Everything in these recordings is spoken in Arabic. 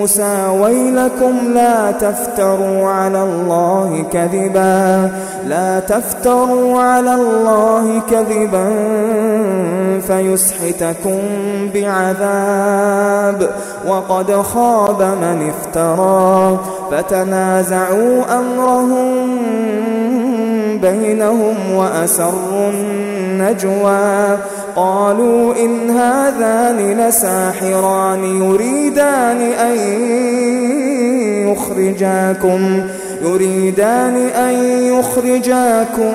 موسى ويلكم لا تفتروا على الله كذبا. لا تفتروا على الله كذبا فيسحتكم بعذاب. وقد خاب من افترى. فتنازعوا أمرهم بينهم وأسروا نجوى. قالوا إن هذان لساحران يريدان أن يخرجاكم يريدان أن يخرجاكم.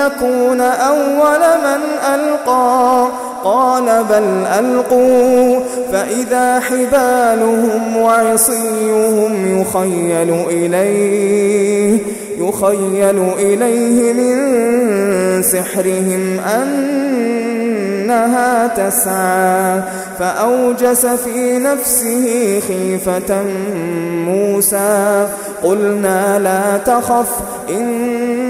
لنكون أول من ألقى. قال بل ألقوا. فإذا حبالهم وعصيهم يخيل إليه يخيل إليه من سحرهم أنها تسعى. فأوجس في نفسه خيفة موسى. قلنا لا تخف إن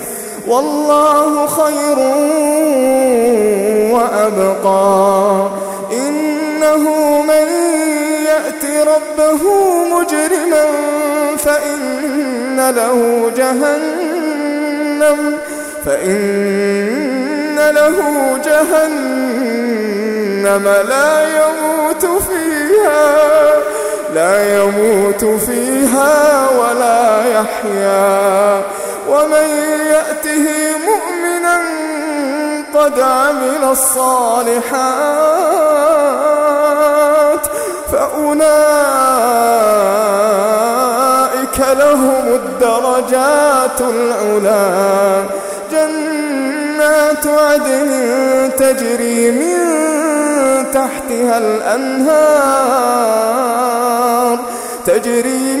والله خير وأبقى. إنه من يأت ربه مجرما فإن له جهنم فإن له جهنم لا يموت فيها لا يموت فيها ولا يحيا. ومن يأته مؤمنا قد عمل الصالحات فأولئك لهم الدرجات العلا. جنات عدن تجري من تحتها الأنهار تجري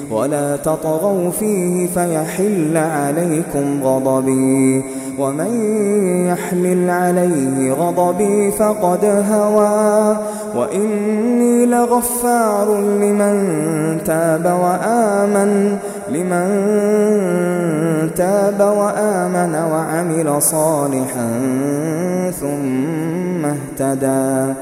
ولا تطغوا فيه فيحل عليكم غضبي. ومن يحمل عليه غضبي فقد هوى. وإني لغفار لمن تاب وآمن لمن تاب وآمن وعمل صالحا ثم اهتدى.